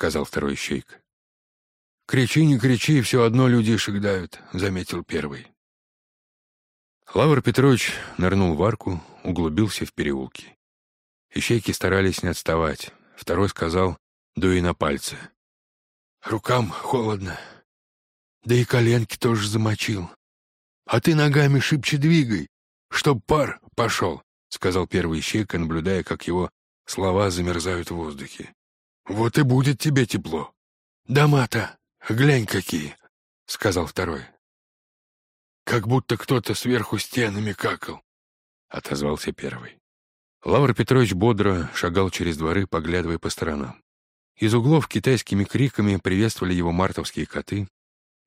сказал второй щейка. «Кричи, не кричи, все одно людишек давят», — заметил первый. Лавр Петрович нырнул в арку, углубился в переулки. Ищейки старались не отставать. Второй сказал, дуй на пальцы. «Рукам холодно. Да и коленки тоже замочил. А ты ногами шибче двигай, чтоб пар пошел», — сказал первый ищейка, наблюдая, как его слова замерзают в воздухе. «Вот и будет тебе тепло. Дома-то, глянь какие», — сказал второй. «Как будто кто-то сверху стенами какал», — отозвался первый. Лавр Петрович бодро шагал через дворы, поглядывая по сторонам. Из углов китайскими криками приветствовали его мартовские коты.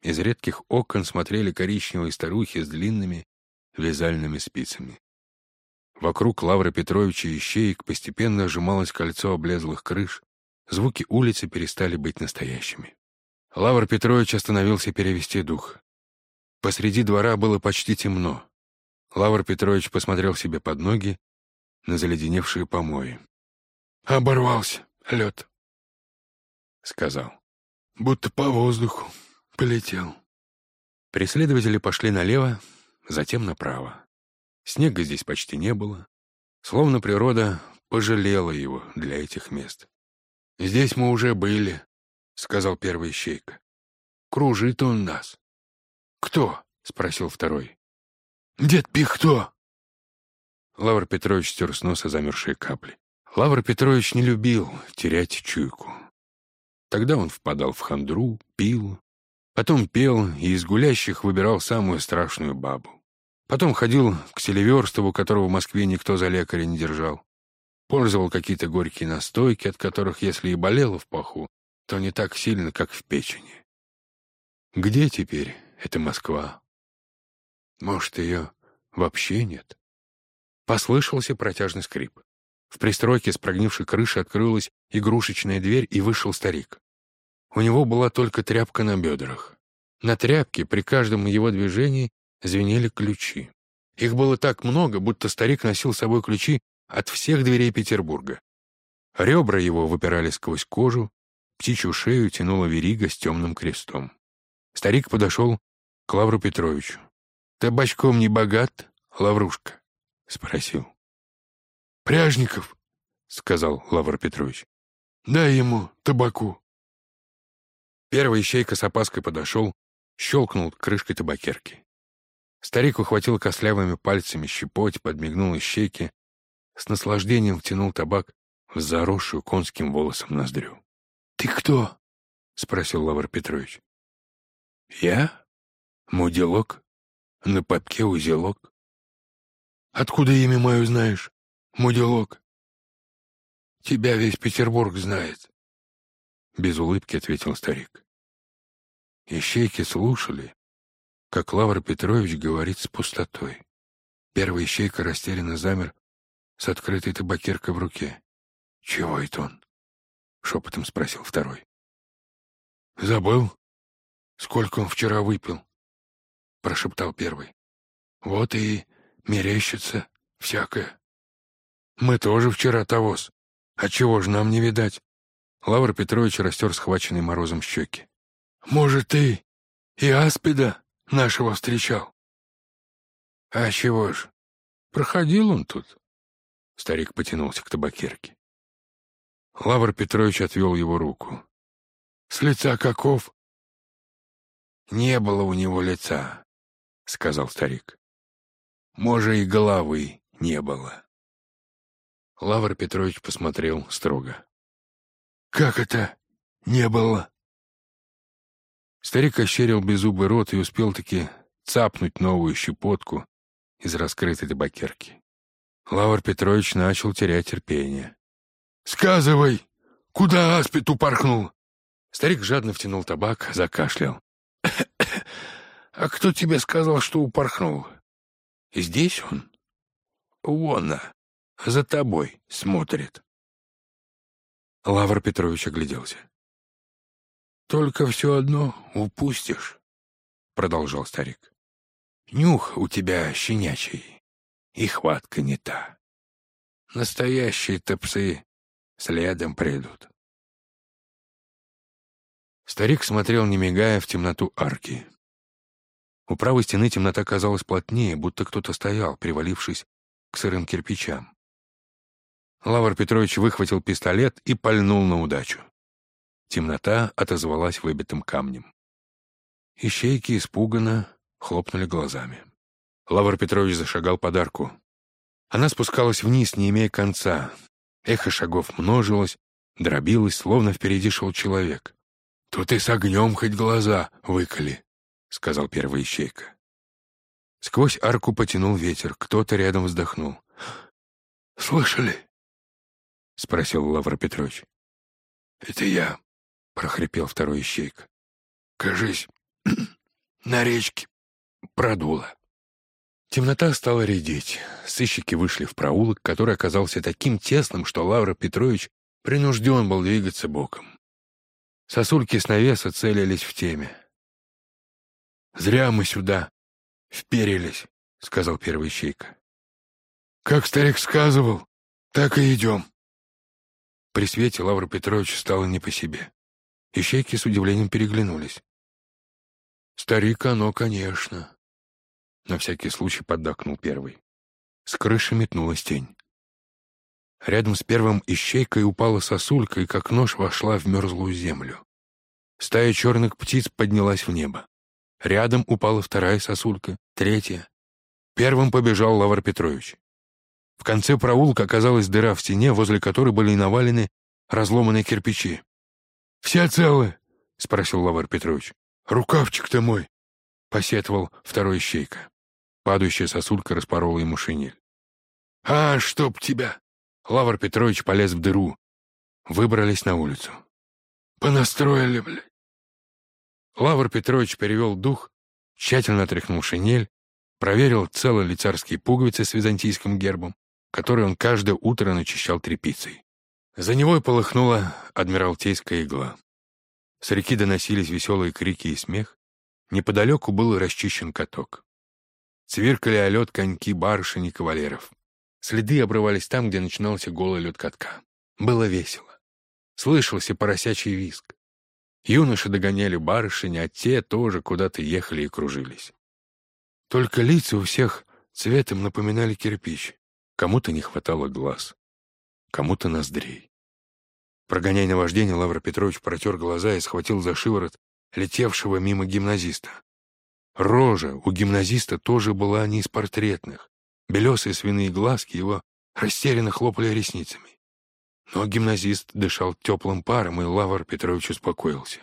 Из редких окон смотрели коричневые старухи с длинными вязальными спицами. Вокруг Лавра Петровича и ищеек постепенно сжималось кольцо облезлых крыш, звуки улицы перестали быть настоящими. Лавр Петрович остановился перевести дух. Посреди двора было почти темно. Лавр Петрович посмотрел себе под ноги на заледеневшие помои. «Оборвался лед», — сказал. «Будто по воздуху полетел». Преследователи пошли налево, затем направо. Снега здесь почти не было, словно природа пожалела его для этих мест. «Здесь мы уже были», — сказал первый ищейка. «Кружит он нас». «Кто?» — спросил второй. «Дед Пихто!» Лавр Петрович стер с носа замерзшие капли. Лавр Петрович не любил терять чуйку. Тогда он впадал в хандру, пил, потом пел и из гулящих выбирал самую страшную бабу. Потом ходил к Селиверстову, которого в Москве никто за лекаря не держал. Пользовал какие-то горькие настойки, от которых, если и болело в паху, то не так сильно, как в печени. Где теперь эта Москва? Может, ее вообще нет? Послышался протяжный скрип. В пристройке с прогнившей крыши открылась игрушечная дверь, и вышел старик. У него была только тряпка на бедрах. На тряпке при каждом его движении звенели ключи. Их было так много, будто старик носил с собой ключи от всех дверей Петербурга. Ребра его выпирали сквозь кожу, птичью шею тянула верига с темным крестом. Старик подошел к Лавру Петровичу. «Табачком не богат, Лаврушка?» — спросил. «Пряжников», — сказал Лавр Петрович. «Дай ему табаку». Первый ищейка с опаской подошел, щелкнул крышкой табакерки. Старик ухватил костлявыми пальцами щепоть, подмигнул ищейке, с наслаждением втянул табак в заросшую конским волосом ноздрю. «Ты кто?» — спросил Лавр Петрович. «Я? Муделок? На попке узелок?» Откуда имя мое знаешь, муделок? Тебя весь Петербург знает. Без улыбки ответил старик. Ищейки слушали, как Лавр Петрович говорит с пустотой. Первый ищейка растерянно замер с открытой табакеркой в руке. «Чего это он?» — шепотом спросил второй. «Забыл, сколько он вчера выпил?» — прошептал первый. «Вот и мерещится всякое. Мы тоже вчера тогос. А чего ж нам не видать? Лавр Петрович растер схваченный морозом щеки. Может, ты и аспида нашего встречал? А чего ж? Проходил он тут. Старик потянулся к табакерке. Лавр Петрович отвел его руку. «С лица каков?» «Не было у него лица», — сказал старик. Може, и головы не было. Лавр Петрович посмотрел строго. «Как это не было?» Старик ощерил беззубый рот и успел-таки цапнуть новую щепотку из раскрытой табакерки. Лавр Петрович начал терять терпение. «Сказывай, куда аспид упорхнул?» Старик жадно втянул табак, закашлял. «А кто тебе сказал, что упорхнул?» Здесь он? Вон, за тобой смотрит. Лавр Петрович огляделся. «Только все одно упустишь», — продолжал старик. «Нюх у тебя щенячий, и хватка не та. Настоящие-то псы следом придут. Старик смотрел, не мигая, в темноту арки. У правой стены темнота казалась плотнее, будто кто-то стоял, привалившись к сырым кирпичам. Лавр Петрович выхватил пистолет и пальнул на удачу. Темнота отозвалась выбитым камнем. Ищейки испуганно хлопнули глазами. Лавр Петрович зашагал под арку. Она спускалась вниз, не имея конца. Эхо шагов множилось, дробилось, словно впереди шел человек. «Тут и с огнем хоть глаза выколи», — сказал первый ищейка. Сквозь арку потянул ветер, кто-то рядом вздохнул. «Слышали?» — спросил Лавр Петрович. «Это я», — прохрипел второй ищейка. «Кажись, на речке продуло». Темнота стала редеть. Сыщики вышли в проулок, который оказался таким тесным, что Лавр Петрович принужден был двигаться боком. Сосульки с навеса целились в теме. «Зря мы сюда вперились», — сказал первый ищейка. «Как старик сказывал, так и идем». При свете Лавра Петрович стало не по себе. Ищейки с удивлением переглянулись. «Старик оно, конечно», — на всякий случай поддакнул первый. С крыши метнулась тень. Рядом с первым ищейкой упала сосулька и как нож вошла в мерзлую землю. Стая черных птиц поднялась в небо. Рядом упала вторая сосулька, третья. Первым побежал Лавр Петрович. В конце проулка оказалась дыра в стене, возле которой были навалены разломанные кирпичи. «Все целы?» — спросил Лавр Петрович. «Рукавчик-то мой!» — посетовал второй ищейка. Падающая сосулька распорола ему шинель. «А, чтоб тебя!» Лавр Петрович полез в дыру. Выбрались на улицу. «Понастроили, блядь!» Лавр Петрович перевел дух, тщательно отряхнул шинель, проверил, целы ли царские пуговицы с византийским гербом, которые он каждое утро начищал тряпицей. За него и полыхнула адмиралтейская игла. С реки доносились веселые крики и смех. Неподалеку был расчищен каток. Цвиркали о лед коньки барышень и кавалеров. Следы обрывались там, где начинался голый лед катка. Было весело. Слышался поросячий виск. Юноши догоняли барышень, а те тоже куда-то ехали и кружились. Только лица у всех цветом напоминали кирпич. Кому-то не хватало глаз, кому-то ноздрей. Прогоняя наваждение, Лавр Петрович протер глаза и схватил за шиворот летевшего мимо гимназиста. Рожа у гимназиста тоже была не из портретных. Белесые свиные глазки его растерянно хлопали ресницами. Но гимназист дышал теплым паром, и Лавр Петрович успокоился.